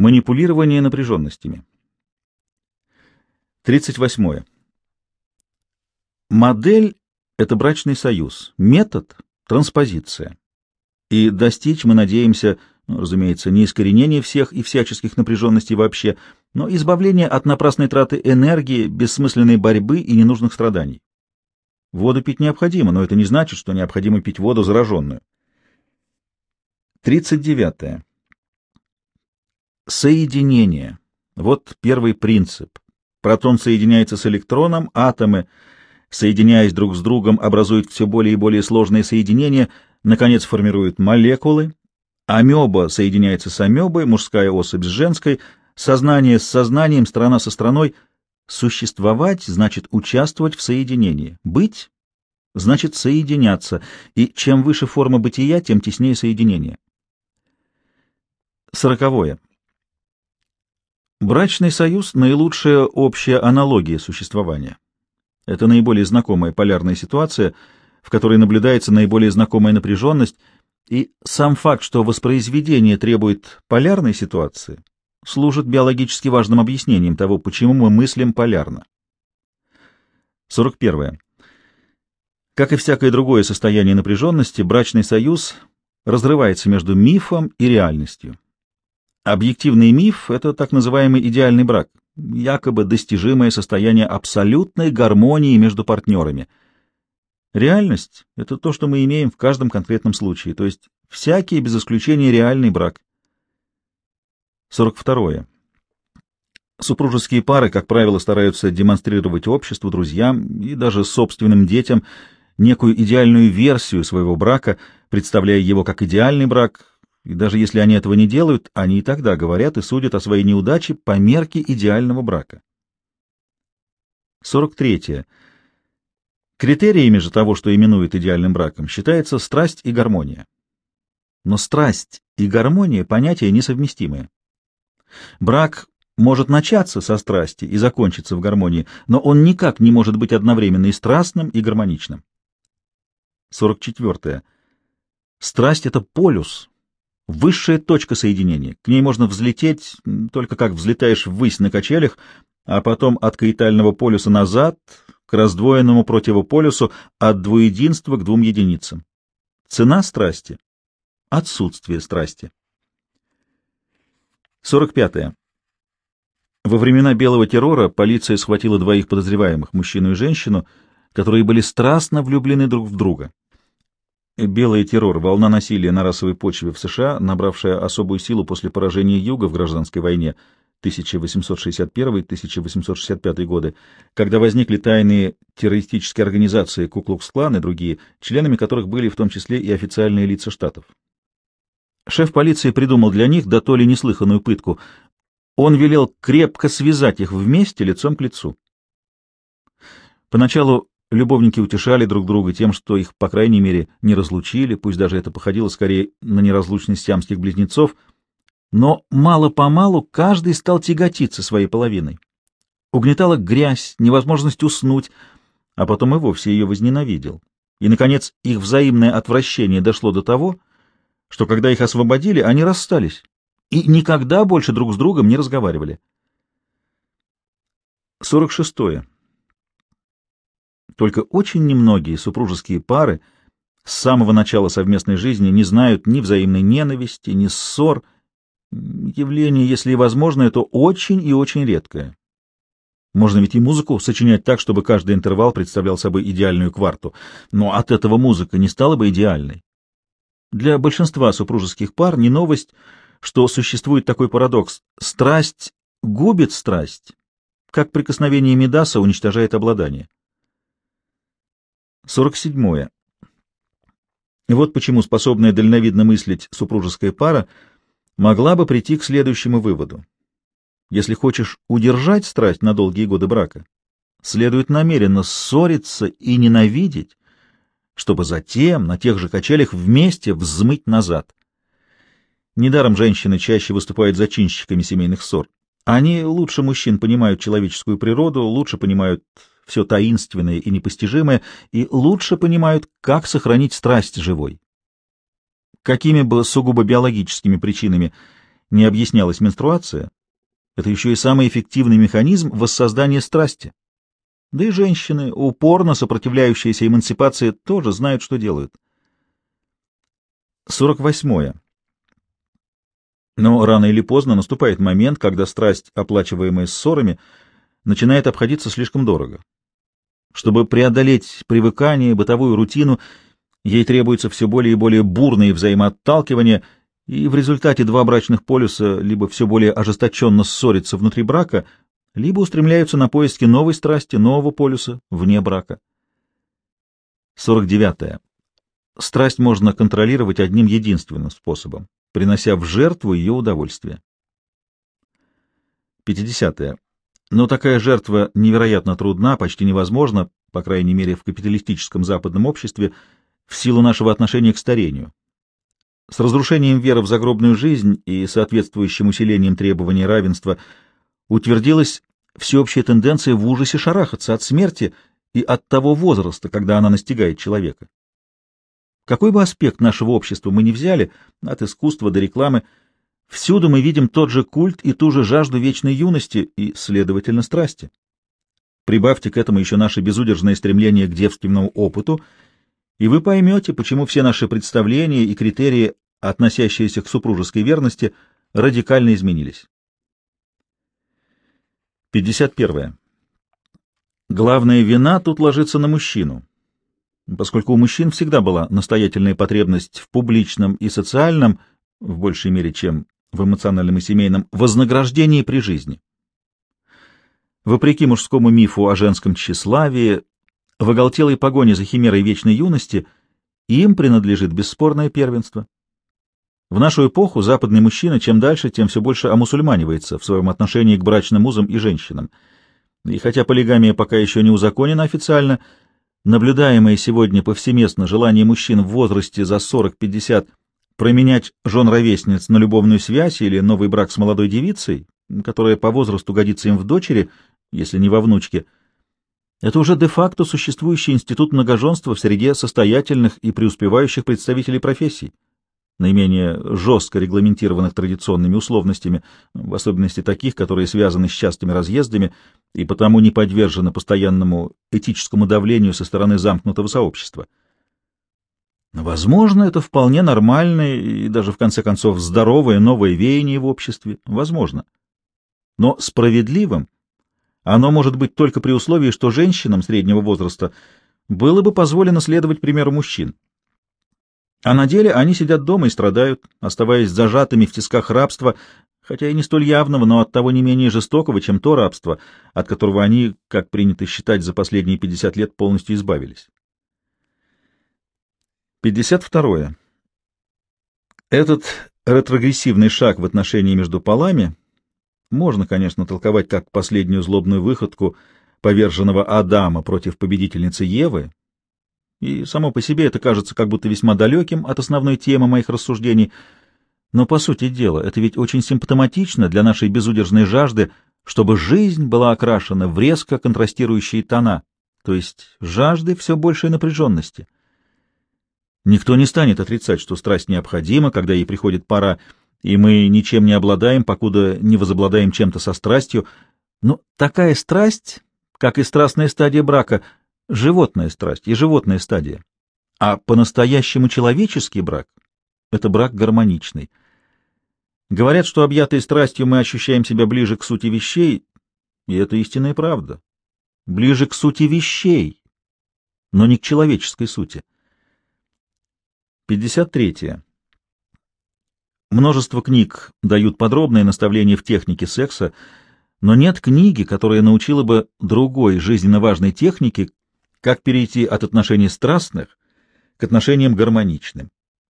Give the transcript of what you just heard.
Манипулирование напряженностями. 38. Модель — это брачный союз, метод — транспозиция. И достичь мы надеемся, ну, разумеется, не искоренения всех и всяческих напряженностей вообще, но избавления от напрасной траты энергии, бессмысленной борьбы и ненужных страданий. Воду пить необходимо, но это не значит, что необходимо пить воду зараженную. 39. Соединение. Вот первый принцип. Протон соединяется с электроном, атомы, соединяясь друг с другом, образуют все более и более сложные соединения, наконец формируют молекулы, амеба соединяется с амебой, мужская особь с женской, сознание с сознанием, страна со страной. Существовать значит участвовать в соединении. Быть значит соединяться, и чем выше форма бытия, тем теснее соединение. Сороковое. Брачный союз — наилучшая общая аналогия существования. Это наиболее знакомая полярная ситуация, в которой наблюдается наиболее знакомая напряженность, и сам факт, что воспроизведение требует полярной ситуации, служит биологически важным объяснением того, почему мы мыслим полярно. 41. Как и всякое другое состояние напряженности, брачный союз разрывается между мифом и реальностью. Объективный миф — это так называемый идеальный брак, якобы достижимое состояние абсолютной гармонии между партнерами. Реальность — это то, что мы имеем в каждом конкретном случае, то есть всякий, без исключения, реальный брак. 42. Супружеские пары, как правило, стараются демонстрировать обществу, друзьям и даже собственным детям некую идеальную версию своего брака, представляя его как идеальный брак, и даже если они этого не делают, они и тогда говорят и судят о своей неудаче по мерке идеального брака. 43. Критериями же того, что именуют идеальным браком, считается страсть и гармония. Но страсть и гармония — понятия несовместимые. Брак может начаться со страсти и закончиться в гармонии, но он никак не может быть одновременно и страстным, и гармоничным. 44. Страсть — это полюс, высшая точка соединения. К ней можно взлететь, только как взлетаешь ввысь на качелях, а потом от каитального полюса назад, к раздвоенному противополюсу, от двуединства к двум единицам. Цена страсти — отсутствие страсти. 45. -е. Во времена белого террора полиция схватила двоих подозреваемых, мужчину и женщину, которые были страстно влюблены друг в друга. Белый террор, волна насилия на расовой почве в США, набравшая особую силу после поражения Юга в гражданской войне 1861-1865 годы, когда возникли тайные террористические организации Куклукс-клан и другие, членами которых были в том числе и официальные лица штатов. Шеф полиции придумал для них да то ли неслыханную пытку. Он велел крепко связать их вместе лицом к лицу. Поначалу Любовники утешали друг друга тем, что их, по крайней мере, не разлучили, пусть даже это походило скорее на неразлучность сиамских близнецов, но мало-помалу каждый стал тяготиться своей половиной. Угнетала грязь, невозможность уснуть, а потом и вовсе ее возненавидел. И, наконец, их взаимное отвращение дошло до того, что, когда их освободили, они расстались и никогда больше друг с другом не разговаривали. 46. Только очень немногие супружеские пары с самого начала совместной жизни не знают ни взаимной ненависти, ни ссор. Явление, если и возможно, это очень и очень редкое. Можно ведь и музыку сочинять так, чтобы каждый интервал представлял собой идеальную кварту, но от этого музыка не стала бы идеальной. Для большинства супружеских пар не новость, что существует такой парадокс. Страсть губит страсть, как прикосновение Медаса уничтожает обладание. 47. Вот почему способная дальновидно мыслить супружеская пара могла бы прийти к следующему выводу. Если хочешь удержать страсть на долгие годы брака, следует намеренно ссориться и ненавидеть, чтобы затем на тех же качелях вместе взмыть назад. Недаром женщины чаще выступают зачинщиками семейных ссор. Они лучше мужчин понимают человеческую природу, лучше понимают все таинственное и непостижимое, и лучше понимают, как сохранить страсть живой. Какими бы сугубо биологическими причинами не объяснялась менструация, это еще и самый эффективный механизм воссоздания страсти. Да и женщины, упорно сопротивляющиеся эмансипации, тоже знают, что делают. 48. Но рано или поздно наступает момент, когда страсть, оплачиваемая ссорами, начинает обходиться слишком дорого. Чтобы преодолеть привыкание, бытовую рутину, ей требуется все более и более бурные взаимоотталкивания, и в результате два брачных полюса либо все более ожесточенно ссорятся внутри брака, либо устремляются на поиски новой страсти, нового полюса вне брака. 49. -е. Страсть можно контролировать одним единственным способом, принося в жертву ее удовольствие. 50. Но такая жертва невероятно трудна, почти невозможна, по крайней мере в капиталистическом западном обществе, в силу нашего отношения к старению. С разрушением веры в загробную жизнь и соответствующим усилением требований равенства утвердилась всеобщая тенденция в ужасе шарахаться от смерти и от того возраста, когда она настигает человека. Какой бы аспект нашего общества мы ни взяли, от искусства до рекламы, Всюду мы видим тот же культ и ту же жажду вечной юности и, следовательно, страсти. Прибавьте к этому еще наше безудержное стремление к девственному опыту, и вы поймете, почему все наши представления и критерии, относящиеся к супружеской верности, радикально изменились. 51. Главная вина тут ложится на мужчину, поскольку у мужчин всегда была настоятельная потребность в публичном и социальном, в большей мере, чем в эмоциональном и семейном вознаграждении при жизни. Вопреки мужскому мифу о женском тщеславии, в оголтелой погоне за химерой вечной юности им принадлежит бесспорное первенство. В нашу эпоху западный мужчина чем дальше, тем все больше омусульманивается в своем отношении к брачным узам и женщинам. И хотя полигамия пока еще не узаконена официально, наблюдаемое сегодня повсеместно желание мужчин в возрасте за 40-50 променять жен-ровесниц на любовную связь или новый брак с молодой девицей, которая по возрасту годится им в дочери, если не во внучке, это уже де-факто существующий институт многоженства в среде состоятельных и преуспевающих представителей профессий, наименее жестко регламентированных традиционными условностями, в особенности таких, которые связаны с частыми разъездами и потому не подвержены постоянному этическому давлению со стороны замкнутого сообщества. Возможно, это вполне нормальное и даже, в конце концов, здоровое новое веяние в обществе. Возможно. Но справедливым оно может быть только при условии, что женщинам среднего возраста было бы позволено следовать примеру мужчин. А на деле они сидят дома и страдают, оставаясь зажатыми в тисках рабства, хотя и не столь явного, но оттого не менее жестокого, чем то рабство, от которого они, как принято считать, за последние 50 лет полностью избавились. 52. Этот ретрогрессивный шаг в отношении между полами можно, конечно, толковать как последнюю злобную выходку поверженного Адама против победительницы Евы, и само по себе это кажется как будто весьма далеким от основной темы моих рассуждений, но, по сути дела, это ведь очень симптоматично для нашей безудержной жажды, чтобы жизнь была окрашена в резко контрастирующие тона, то есть жажды все большей напряженности — Никто не станет отрицать, что страсть необходима, когда ей приходит пора, и мы ничем не обладаем, покуда не возобладаем чем-то со страстью. Но такая страсть, как и страстная стадия брака, животная страсть и животная стадия. А по-настоящему человеческий брак — это брак гармоничный. Говорят, что объятые страстью мы ощущаем себя ближе к сути вещей, и это истинная правда. Ближе к сути вещей, но не к человеческой сути. 53. Множество книг дают подробные наставления в технике секса, но нет книги, которая научила бы другой жизненно важной технике, как перейти от отношений страстных к отношениям гармоничным.